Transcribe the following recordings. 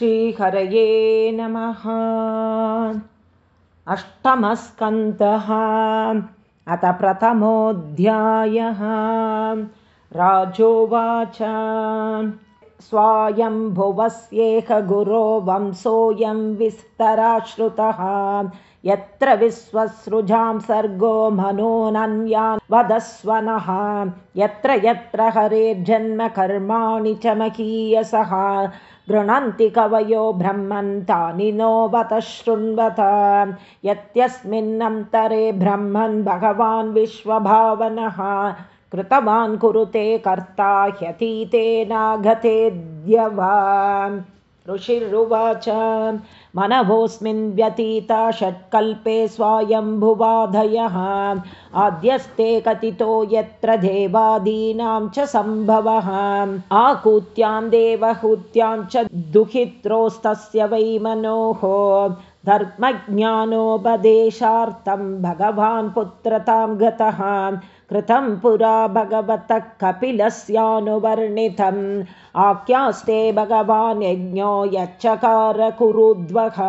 श्रीहरये नमः। अष्टमस्कन्दः। अथ प्रथमोऽध्यायः। राजोवाच स्वायम्भुवस्येह गुरो वंसोऽयं विस्तराश्रुतः। यत्र विश्वसृजां सर्गो मनोनन्यान् वदस्वनः। यत्र यत्र हरेर्जन्म कर्माणि च महीयसः। गृह्णन्ति कवयो ब्रह्मन्तानि नो शृण्वत। यत्यस्मिन्नन्तरे ब्रह्मन् भगवान् विश्वभावनः कृतवान् कुरुते कर्ता ह्यतीतेनागतेऽद्य वा ऋषिरुवाच मनवोऽस्मिन् व्यतीता षट्कल्पे स्वायम्भुवाधयः। आद्यस्ते कथितो यत्र देवादीनां च सम्भवः। आकूत्यां देवहूत्यां च दुहित्रोस्तस्य वै मनोः धर्मज्ञानोपदेशार्थं भगवान् पुत्रतां गतः कृतं पुरा भगवतः कपिलस्यानुवर्णितम् आख्यास्ते भगवान् यज्ञो यच्चकार कुरुद्वः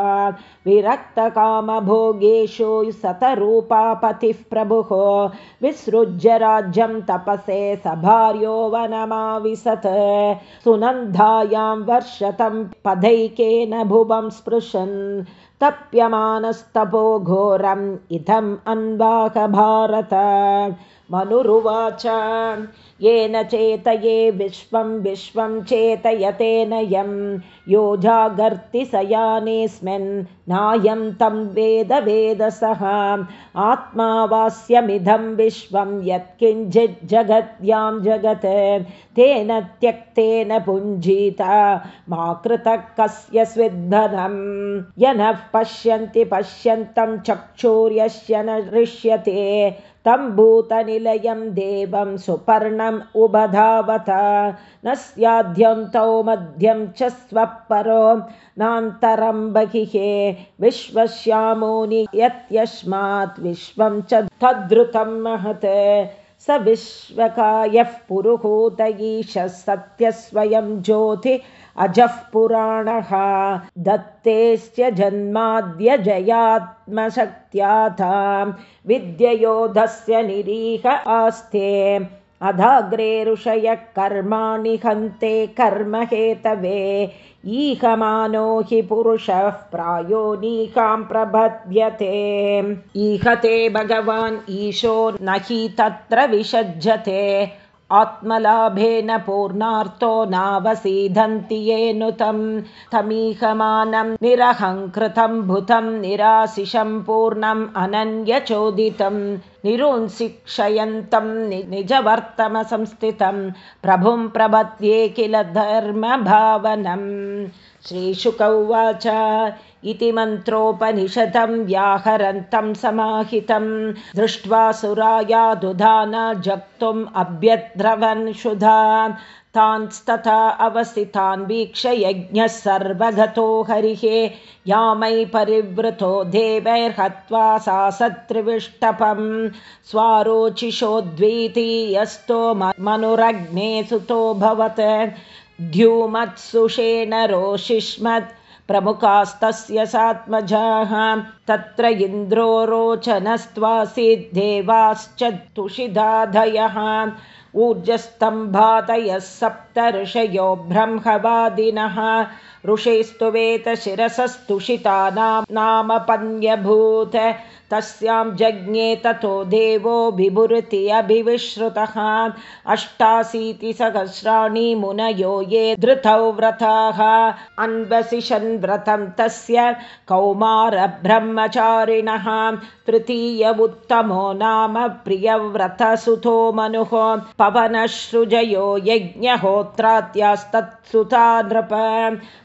विरक्तकामभोगेषु सतरूपापतिः प्रभुः। विसृज्य राज्यं तपसे सभार्यो वनमाविशत्। सुनन्दायां वर्षतं पदैकेन भुवं स्पृशन् तप्यमानस्तपो घोरम् इदम् अन्वाकभारत मनुरुवाच येन चेतये विश्वं विश्वं चेतयतेन यं यो जागर्ति स यानेऽस्मिन् नायं तं वेद वेदसः। आत्मा वास्यमिदं विश्वं यत्किञ्चित् जगत्यां जगत्। तेन त्यक्तेन पुञ्जीता मा कृतः कस्य स्विद्धनं। यनः पश्यन्ति पश्यन्तं चक्षुर्यस्य न दृश्यते तं भूतनिलयं देवं सुपर्णम् उबधावत न स्याद्यन्तौ मध्यं च स्वपरो। नान्तरं बहिः विश्वश्यामोनि यत्यस्मात् विश्वं च तद्रुतं महत् स विश्वकायः पुरुहूत ईशः सत्यस्वयं ज्योति अजः पुराणः। दत्तेश्च जन्माद्यजयात्मशक्त्याथां विद्ययोधस्य निरीह आस्ते अधाग्रे ऋषयः कर्माणि हन्ते कर्महेतवे। ईहमानो हि पुरुषः प्रायोनीकां प्रबध्यते ईहते भगवान् ईशो न हि तत्र विसज्जते आत्मलाभेन पूर्णार्थो नावसीदन्ति येनुतं तमीहमानं निरहङ्कृतं भूतं निराशिषं पूर्णम् अनन्यचोदितं निरुंशिक्षयन्तं निजवर्तमसंस्थितं प्रभुं प्रपद्ये किल धर्मभावनम् श्रीशुक उवाच इति मन्त्रोपनिषदं व्याहरन्तं समाहितं। दृष्ट्वा सुरायादुधान जक्तुम् अभ्यद्रवन् शुधा। तांस्तथा अवसितान् वीक्ष यज्ञः सर्वगतो हरिः यामै परिवृतो देवैर्हत्वा सा सत्रिविष्टपं स्वारोचिषोद्वीतीयस्तो मनुरग्ने सुतोऽभवत् द्युमत्सुषेण रोषिष्मत् प्रमुखास्तस्य सात्मजाः तत्र इन्द्रो रोचनस्त्वासीद्देवाश्च तुषिदाधयः ऊर्जस्तम्भातयः सप्त ऋषयो ब्रह्मवादिनः। ऋषेस्तु वेतशिरसस्तुषितानां नामपन्यभूत। तस्यां जज्ञे ततो देवो बिभुरति अभिविश्रुतः अष्टाशीतिसहस्राणि मुनयो ये धृतौ व्रताः। अन्वसिषन् व्रतं तस्य कौमारब्रह्मचारिणः तृतीय उत्तमो नाम प्रियव्रतसुतो मनुः पवनश्रुजयो यज्ञहोत्रात्यास्तत्सुता नृप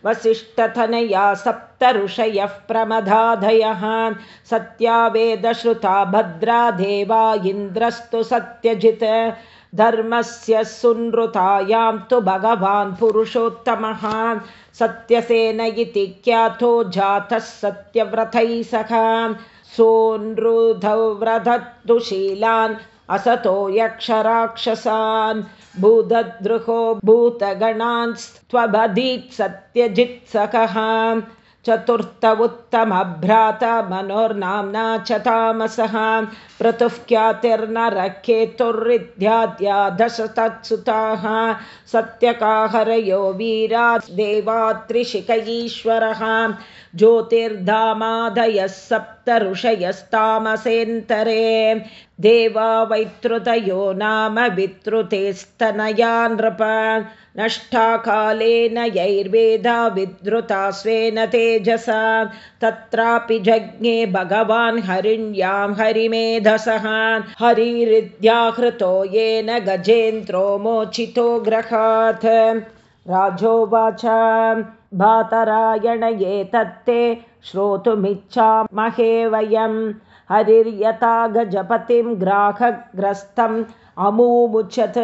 वसिष्ठतनया सप्त ऋषयः प्रमदाधयः सत्या वेदश्रुता भद्रा देवा इन्द्रस्तु सत्यजित् धर्मस्य सुनृतायां तु भगवान् पुरुषोत्तमः। सत्यसेन इति ख्यातो जातः सत्यव्रतैः सह। सोनृधौ व्रधत्तु शीलान् असतो यक्षराक्षसान् भूदद्रुहो भूतगणान्स्त्वबधीत् सत्यजित्सकः चतुर्थ उत्तमभ्रात मनोर्नाम्ना च तामसः क्रतुः ख्यातिर्नरकेतुर्विद्याद्या दश तत्सुताः सत्यकाहरयो वीरा देवा त्रिशिक ईश्वरः ज्योतिर्धामादयः सप्त ऋषयस्तामसेन्तरे देवा वैतृतयो नाम वितृतेस्तनया नृप नष्टाकालेन यैर्वेदा विद्रुता स्वेन तेजसा। तत्रापि जज्ञे भगवान् हरिण्यां हरिमेधसः। हरिहृद्याहृतो येन गजेन्द्रो मोचितो ग्रहात् राजोवाच भातरायण एतत्ते श्रोतुमिच्छामहे वयं। हरिर्यथा गजपतिं ग्राहग्रस्तम् अमूमुचत्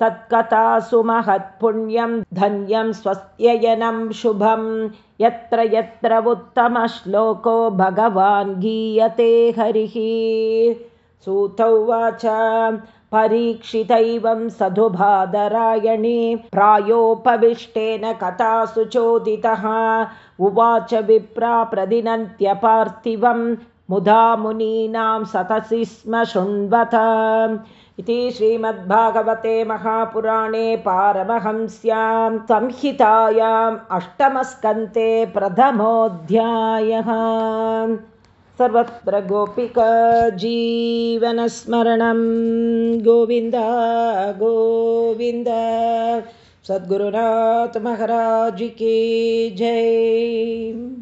तत्कथासु महत्पुण्यं धन्यं स्वस्त्ययनं शुभं यत्र यत्र उत्तमश्लोको भगवान् गीयते हरिः। सूतौ वाच परीक्षितैवं सधुभादरायणे प्रायोपविष्टेन कथासु चोदितः। उवाच विप्रा प्रदिनन्त्यपार्थिवं मुधा मुनीनां सतसि स्म शृण्वत। इति श्रीमद्भागवते महापुराणे पारमहंस्यां संहितायाम् अष्टमस्कन्ते प्रथमोऽध्यायः सर्वत्र गोपिका जीवनस्मरणं गोविन्द गोविन्द सद्गुरुनाथ महाराज के जय